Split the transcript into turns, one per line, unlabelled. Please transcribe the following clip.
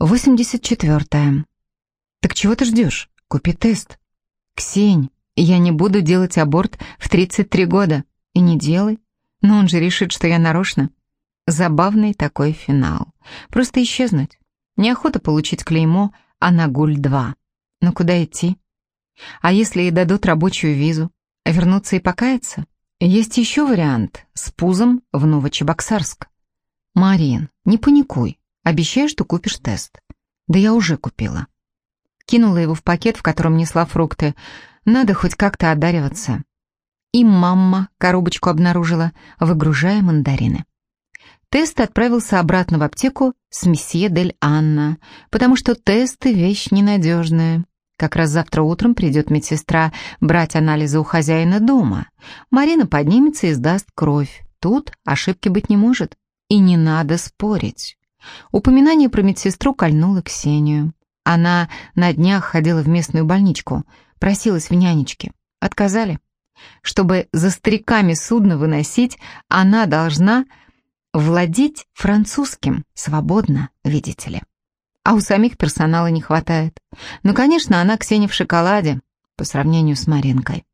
84. Так чего ты ждешь? Купи тест. Ксень, я не буду делать аборт в 33 года. И не делай. Но он же решит, что я нарочно. Забавный такой финал. Просто исчезнуть. Неохота получить клеймо «Анагуль-2». Но куда идти? А если и дадут рабочую визу? Вернуться и покаяться? Есть еще вариант с пузом в Новочебоксарск. Марин, не паникуй. Обещаю, что купишь тест. Да я уже купила. Кинула его в пакет, в котором несла фрукты. Надо хоть как-то одариваться. И мама коробочку обнаружила, выгружая мандарины. Тест отправился обратно в аптеку с месье Дель Анна, потому что тесты — вещь ненадежная. Как раз завтра утром придет медсестра брать анализы у хозяина дома. Марина поднимется и сдаст кровь. Тут ошибки быть не может. И не надо спорить. Упоминание про медсестру кольнуло Ксению. Она на днях ходила в местную больничку, просилась в нянечке. Отказали. Чтобы за стариками судно выносить, она должна владеть французским свободно, видите ли. А у самих персонала не хватает. Ну, конечно, она Ксения в шоколаде по сравнению с Маринкой.